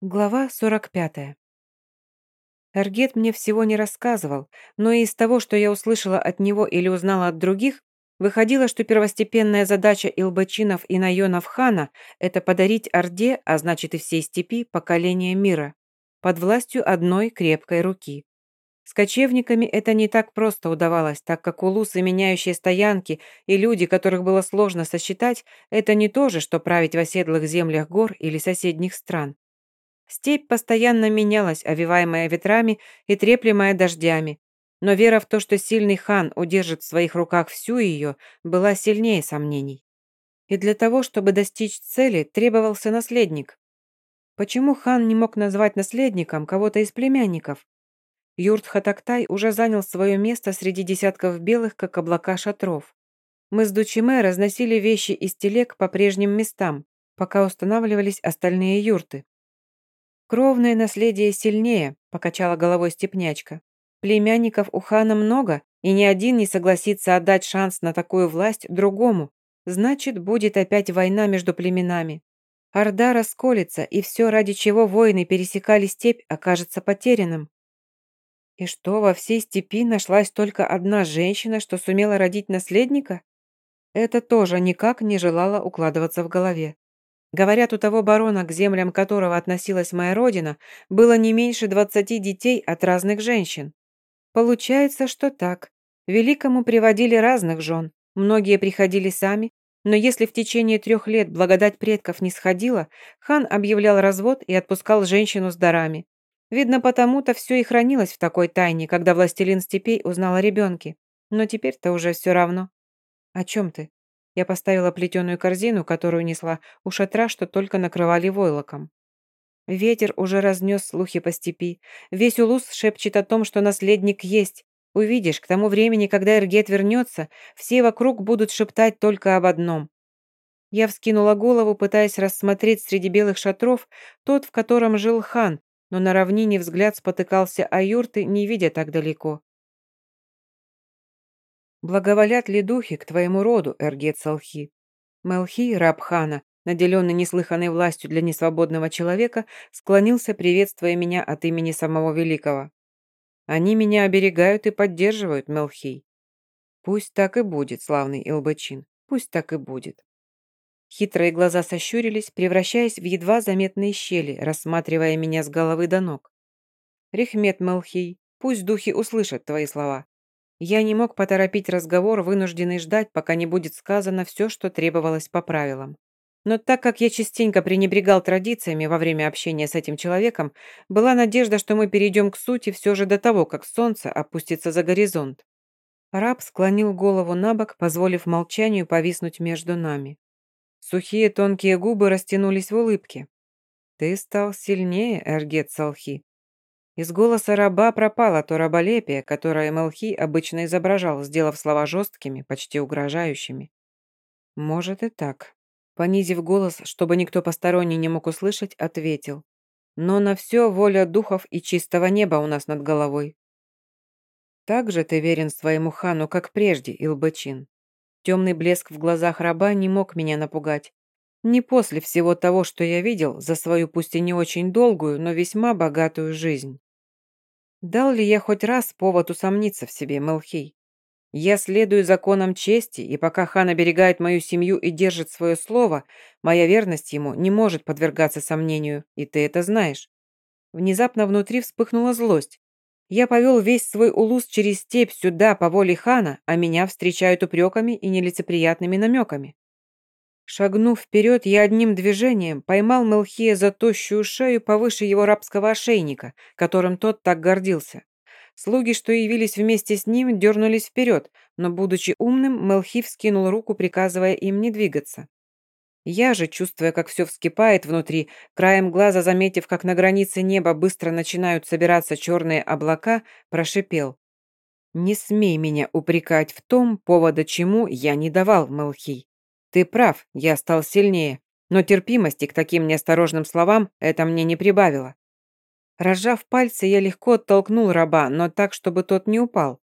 Глава 45. Эргет мне всего не рассказывал, но и из того, что я услышала от него или узнала от других, выходило, что первостепенная задача Илбачинов и Найонов хана – это подарить Орде, а значит и всей степи, поколение мира, под властью одной крепкой руки. С кочевниками это не так просто удавалось, так как улусы, меняющие стоянки, и люди, которых было сложно сосчитать, это не то же, что править в оседлых землях гор или соседних стран. Степь постоянно менялась, овиваемая ветрами и треплемая дождями. Но вера в то, что сильный хан удержит в своих руках всю ее, была сильнее сомнений. И для того, чтобы достичь цели, требовался наследник. Почему хан не мог назвать наследником кого-то из племянников? Юрт Хатактай уже занял свое место среди десятков белых, как облака шатров. Мы с Дучиме разносили вещи из телег по прежним местам, пока устанавливались остальные юрты. «Кровное наследие сильнее», – покачала головой степнячка. «Племянников у хана много, и ни один не согласится отдать шанс на такую власть другому. Значит, будет опять война между племенами. Орда расколется, и все, ради чего воины пересекали степь, окажется потерянным». И что, во всей степи нашлась только одна женщина, что сумела родить наследника? Это тоже никак не желало укладываться в голове. Говорят, у того барона, к землям которого относилась моя родина, было не меньше двадцати детей от разных женщин. Получается, что так. Великому приводили разных жен, многие приходили сами, но если в течение трех лет благодать предков не сходила, хан объявлял развод и отпускал женщину с дарами. Видно, потому-то все и хранилось в такой тайне, когда властелин степей узнал о ребенке. Но теперь-то уже все равно. О чем ты? Я поставила плетеную корзину, которую несла, у шатра, что только накрывали войлоком. Ветер уже разнес слухи по степи. Весь улус шепчет о том, что наследник есть. Увидишь, к тому времени, когда Эргет вернется, все вокруг будут шептать только об одном. Я вскинула голову, пытаясь рассмотреть среди белых шатров тот, в котором жил хан, но на равнине взгляд спотыкался о юрты, не видя так далеко. Благоволят ли духи к твоему роду, Эргет Салхи? Мелхи, раб хана, наделенный неслыханной властью для несвободного человека, склонился, приветствуя меня от имени самого великого. Они меня оберегают и поддерживают, Мелхий. Пусть так и будет, славный Илбачин, пусть так и будет. Хитрые глаза сощурились, превращаясь в едва заметные щели, рассматривая меня с головы до ног. Рехмет, Мелхий, пусть духи услышат твои слова. Я не мог поторопить разговор, вынужденный ждать, пока не будет сказано все, что требовалось по правилам. Но так как я частенько пренебрегал традициями во время общения с этим человеком, была надежда, что мы перейдем к сути все же до того, как солнце опустится за горизонт. Раб склонил голову на бок, позволив молчанию повиснуть между нами. Сухие тонкие губы растянулись в улыбке. «Ты стал сильнее, Эргет Салхи», из голоса раба пропало то раболепие, которое Мелхи обычно изображал, сделав слова жесткими, почти угрожающими. «Может и так». Понизив голос, чтобы никто посторонний не мог услышать, ответил. «Но на все воля духов и чистого неба у нас над головой». «Так же ты верен своему хану, как прежде, Илбачин». Темный блеск в глазах раба не мог меня напугать. Не после всего того, что я видел за свою пусть и не очень долгую, но весьма богатую жизнь. Дал ли я хоть раз повод усомниться в себе, Мелхей? Я следую законам чести, и пока хан оберегает мою семью и держит свое слово, моя верность ему не может подвергаться сомнению, и ты это знаешь. Внезапно внутри вспыхнула злость. Я повел весь свой улус через степь сюда по воле хана, а меня встречают упреками и нелицеприятными намеками. Шагнув вперед, я одним движением поймал Мелхия за тощую шею повыше его рабского ошейника, которым тот так гордился. Слуги, что явились вместе с ним, дернулись вперед, но, будучи умным, Мелхи вскинул руку, приказывая им не двигаться. Я же, чувствуя, как все вскипает внутри, краем глаза заметив, как на границе неба быстро начинают собираться черные облака, прошипел. «Не смей меня упрекать в том, повода чему я не давал, Мелхий. Ты прав, я стал сильнее, но терпимости к таким неосторожным словам это мне не прибавило. Разжав пальцы, я легко оттолкнул раба, но так, чтобы тот не упал.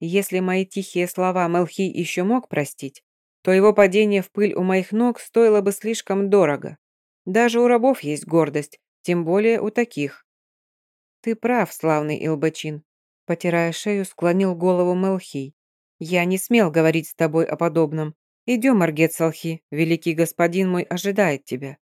Если мои тихие слова Мелхи еще мог простить, то его падение в пыль у моих ног стоило бы слишком дорого. Даже у рабов есть гордость, тем более у таких. Ты прав, славный Илбачин. Потирая шею, склонил голову Мелхий. Я не смел говорить с тобой о подобном. Идем, Аргет Салхи, великий господин мой ожидает тебя.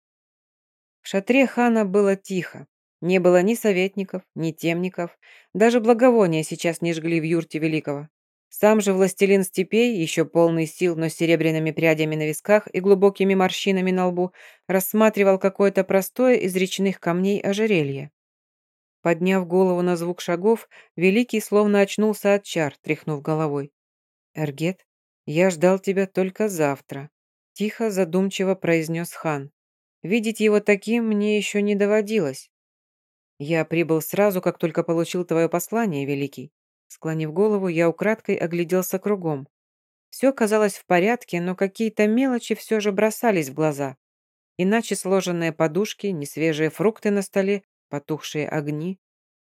В шатре хана было тихо. Не было ни советников, ни темников. Даже благовония сейчас не жгли в юрте великого. Сам же властелин степей, еще полный сил, но с серебряными прядями на висках и глубокими морщинами на лбу, рассматривал какое-то простое из речных камней ожерелье. Подняв голову на звук шагов, Великий словно очнулся от чар, тряхнув головой. «Эргет, я ждал тебя только завтра», – тихо, задумчиво произнес хан. «Видеть его таким мне еще не доводилось». «Я прибыл сразу, как только получил твое послание, Великий». Склонив голову, я украдкой огляделся кругом. Все казалось в порядке, но какие-то мелочи все же бросались в глаза. Иначе сложенные подушки, несвежие фрукты на столе, потухшие огни.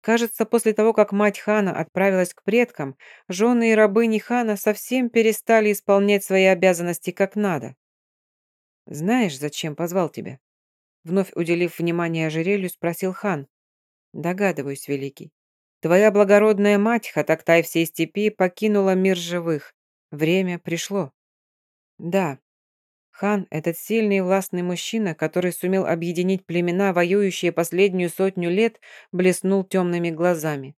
Кажется, после того, как мать хана отправилась к предкам, жены и рабыни хана совсем перестали исполнять свои обязанности как надо. «Знаешь, зачем позвал тебя?» Вновь уделив внимание ожерелью, спросил хан. «Догадываюсь, великий. Твоя благородная мать, Хатактай всей степи, покинула мир живых. Время пришло». «Да, Хан, этот сильный и властный мужчина, который сумел объединить племена, воюющие последнюю сотню лет, блеснул темными глазами.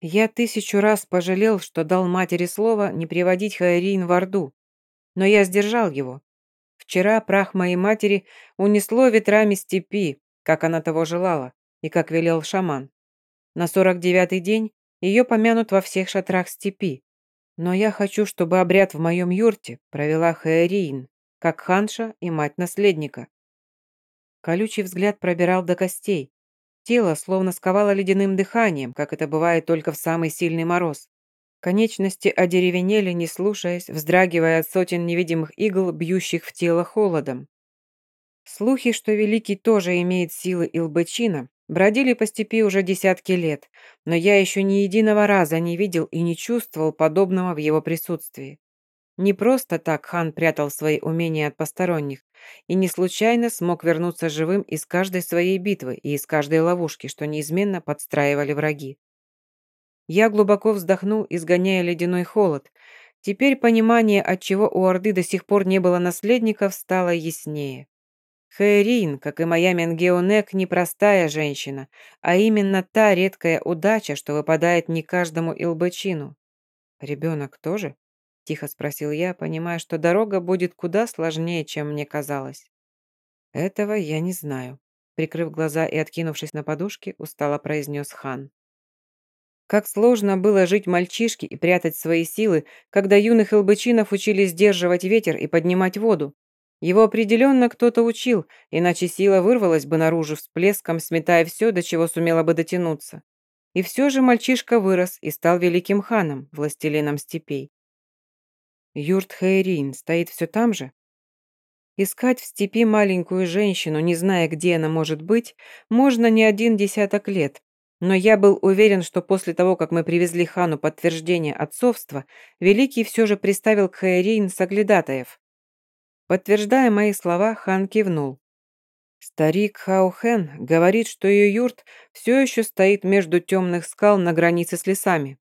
Я тысячу раз пожалел, что дал матери слово не приводить Хайрин в Орду. Но я сдержал его. Вчера прах моей матери унесло ветрами степи, как она того желала, и как велел шаман. На сорок девятый день ее помянут во всех шатрах степи. Но я хочу, чтобы обряд в моем юрте провела Хаэрин, как ханша и мать наследника. Колючий взгляд пробирал до костей. Тело словно сковало ледяным дыханием, как это бывает только в самый сильный мороз. Конечности одеревенели, не слушаясь, вздрагивая от сотен невидимых игл, бьющих в тело холодом. Слухи, что Великий тоже имеет силы Илбачина, бродили по степи уже десятки лет, но я еще ни единого раза не видел и не чувствовал подобного в его присутствии. Не просто так хан прятал свои умения от посторонних и не случайно смог вернуться живым из каждой своей битвы и из каждой ловушки, что неизменно подстраивали враги. Я глубоко вздохнул, изгоняя ледяной холод. Теперь понимание, отчего у Орды до сих пор не было наследников, стало яснее. Хайрин, как и моя Менгеонек, непростая женщина, а именно та редкая удача, что выпадает не каждому Илбачину. Ребенок тоже? Тихо спросил я, понимая, что дорога будет куда сложнее, чем мне казалось. Этого я не знаю. Прикрыв глаза и откинувшись на подушке, устало произнес хан. Как сложно было жить мальчишке и прятать свои силы, когда юных илбычинов учили сдерживать ветер и поднимать воду. Его определенно кто-то учил, иначе сила вырвалась бы наружу всплеском, сметая все, до чего сумела бы дотянуться. И все же мальчишка вырос и стал великим ханом, властелином степей. Юрт Хайрин стоит все там же? Искать в степи маленькую женщину, не зная, где она может быть, можно не один десяток лет. Но я был уверен, что после того, как мы привезли хану подтверждение отцовства, Великий все же приставил к Хайрин соглядатаев. Подтверждая мои слова, хан кивнул. Старик Хаухен говорит, что ее юрт все еще стоит между темных скал на границе с лесами.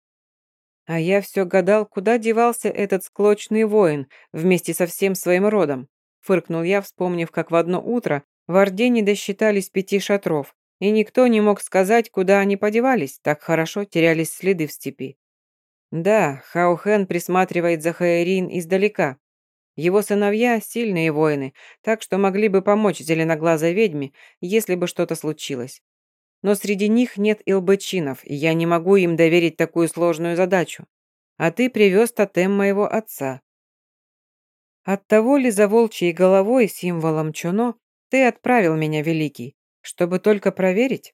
А я все гадал, куда девался этот склочный воин вместе со всем своим родом. Фыркнул я, вспомнив, как в одно утро в Орде не досчитались пяти шатров, и никто не мог сказать, куда они подевались, так хорошо терялись следы в степи. Да, Хаухен присматривает за Хаэрин издалека. Его сыновья – сильные воины, так что могли бы помочь зеленоглазой ведьме, если бы что-то случилось но среди них нет илбычинов, и я не могу им доверить такую сложную задачу. А ты привез тотем моего отца. От того ли за волчьей головой, символом Чуно, ты отправил меня, Великий, чтобы только проверить?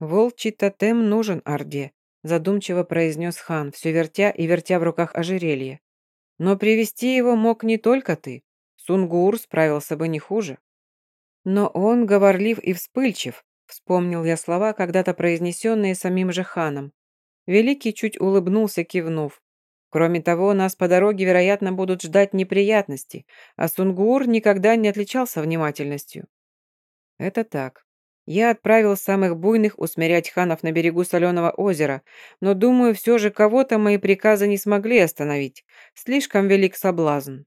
Волчий тотем нужен Орде, задумчиво произнес хан, все вертя и вертя в руках ожерелье. Но привести его мог не только ты. Сунгур справился бы не хуже. Но он говорлив и вспыльчив, Вспомнил я слова, когда-то произнесенные самим же ханом. Великий чуть улыбнулся, кивнув. Кроме того, нас по дороге, вероятно, будут ждать неприятности, а Сунгуур никогда не отличался внимательностью. Это так. Я отправил самых буйных усмирять ханов на берегу соленого озера, но, думаю, все же кого-то мои приказы не смогли остановить. Слишком велик соблазн.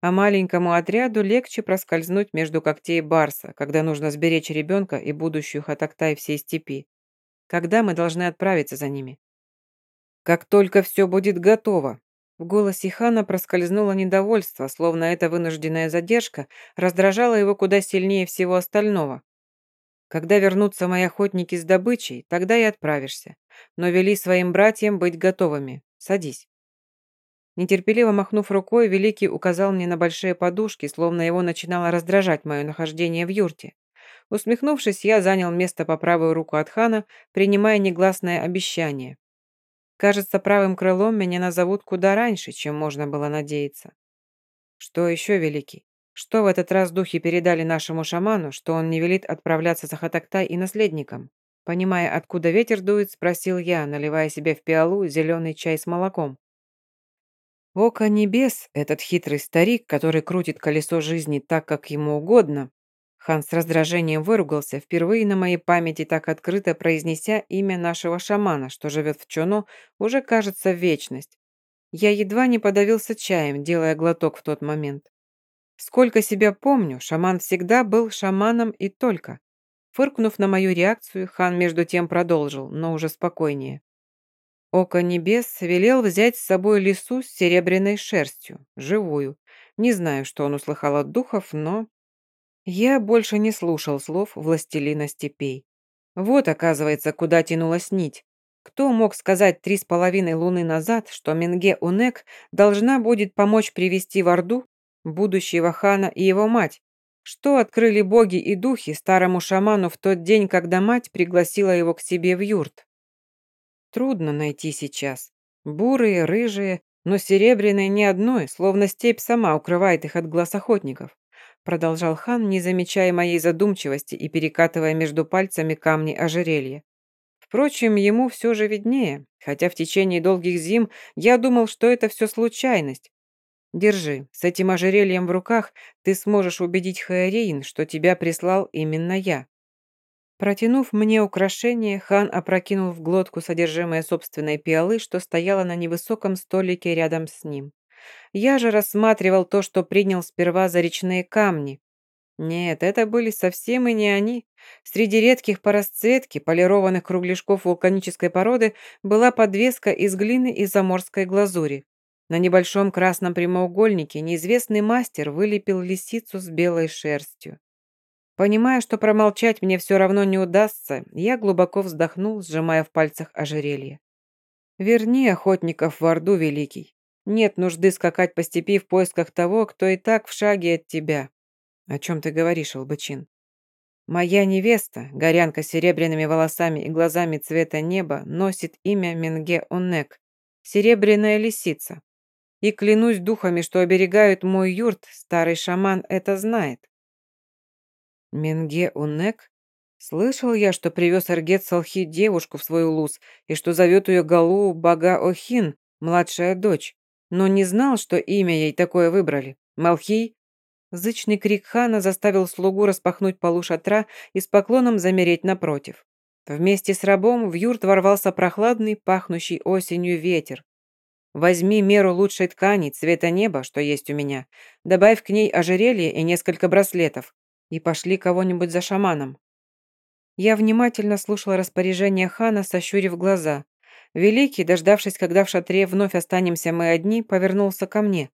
А маленькому отряду легче проскользнуть между когтей барса, когда нужно сберечь ребенка и будущую хатактай всей степи. Когда мы должны отправиться за ними? Как только все будет готово. В голосе хана проскользнуло недовольство, словно эта вынужденная задержка раздражала его куда сильнее всего остального. Когда вернутся мои охотники с добычей, тогда и отправишься. Но вели своим братьям быть готовыми. Садись. Нетерпеливо махнув рукой, Великий указал мне на большие подушки, словно его начинало раздражать мое нахождение в юрте. Усмехнувшись, я занял место по правую руку от хана, принимая негласное обещание. Кажется, правым крылом меня назовут куда раньше, чем можно было надеяться. Что еще, Великий? Что в этот раз духи передали нашему шаману, что он не велит отправляться за Хатактай и наследником? Понимая, откуда ветер дует, спросил я, наливая себе в пиалу зеленый чай с молоком. Око небес, этот хитрый старик, который крутит колесо жизни так, как ему угодно. Хан с раздражением выругался, впервые на моей памяти так открыто произнеся имя нашего шамана, что живет в Чоно, уже кажется вечность. Я едва не подавился чаем, делая глоток в тот момент. Сколько себя помню, шаман всегда был шаманом и только. Фыркнув на мою реакцию, хан между тем продолжил, но уже спокойнее. Око небес велел взять с собой лису с серебряной шерстью, живую. Не знаю, что он услыхал от духов, но... Я больше не слушал слов властелина степей. Вот, оказывается, куда тянулась нить. Кто мог сказать три с половиной луны назад, что Менге Унек должна будет помочь привести в Орду будущего хана и его мать? Что открыли боги и духи старому шаману в тот день, когда мать пригласила его к себе в юрт? Трудно найти сейчас. Бурые, рыжие, но серебряные ни одной, словно степь сама укрывает их от глаз охотников. Продолжал хан, не замечая моей задумчивости и перекатывая между пальцами камни ожерелья. Впрочем, ему все же виднее, хотя в течение долгих зим я думал, что это все случайность. Держи, с этим ожерельем в руках ты сможешь убедить Хаэрейн, что тебя прислал именно я. Протянув мне украшение, хан опрокинул в глотку содержимое собственной пиалы, что стояло на невысоком столике рядом с ним. Я же рассматривал то, что принял сперва за речные камни. Нет, это были совсем и не они. Среди редких по расцветке, полированных кругляшков вулканической породы была подвеска из глины и заморской глазури. На небольшом красном прямоугольнике неизвестный мастер вылепил лисицу с белой шерстью. Понимая, что промолчать мне все равно не удастся, я глубоко вздохнул, сжимая в пальцах ожерелье. «Верни охотников в Орду, Великий. Нет нужды скакать по степи в поисках того, кто и так в шаге от тебя». «О чем ты говоришь, Албачин?» «Моя невеста, горянка с серебряными волосами и глазами цвета неба, носит имя Менге Онек, серебряная лисица. И клянусь духами, что оберегают мой юрт, старый шаман это знает. Менге Унек? Слышал я, что привез Аргет Салхи девушку в свой улус и что зовет ее Галу Бага Охин, младшая дочь, но не знал, что имя ей такое выбрали. Малхи? Зычный крик хана заставил слугу распахнуть полу шатра и с поклоном замереть напротив. Вместе с рабом в юрт ворвался прохладный, пахнущий осенью ветер. Возьми меру лучшей ткани, цвета неба, что есть у меня. Добавь к ней ожерелье и несколько браслетов и пошли кого-нибудь за шаманом. Я внимательно слушала распоряжение хана, сощурив глаза. Великий, дождавшись, когда в шатре вновь останемся мы одни, повернулся ко мне.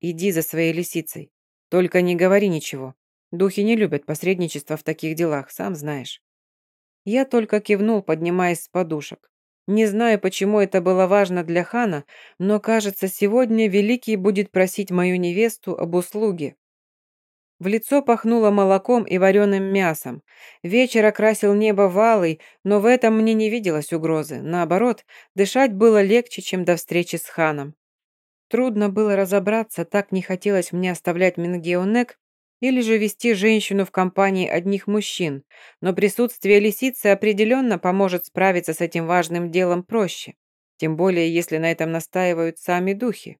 «Иди за своей лисицей. Только не говори ничего. Духи не любят посредничества в таких делах, сам знаешь». Я только кивнул, поднимаясь с подушек. Не знаю, почему это было важно для хана, но, кажется, сегодня Великий будет просить мою невесту об услуге. В лицо пахнуло молоком и вареным мясом. Вечер окрасил небо валой, но в этом мне не виделось угрозы. Наоборот, дышать было легче, чем до встречи с ханом. Трудно было разобраться, так не хотелось мне оставлять Мингеонек или же вести женщину в компании одних мужчин, но присутствие лисицы определенно поможет справиться с этим важным делом проще, тем более если на этом настаивают сами духи.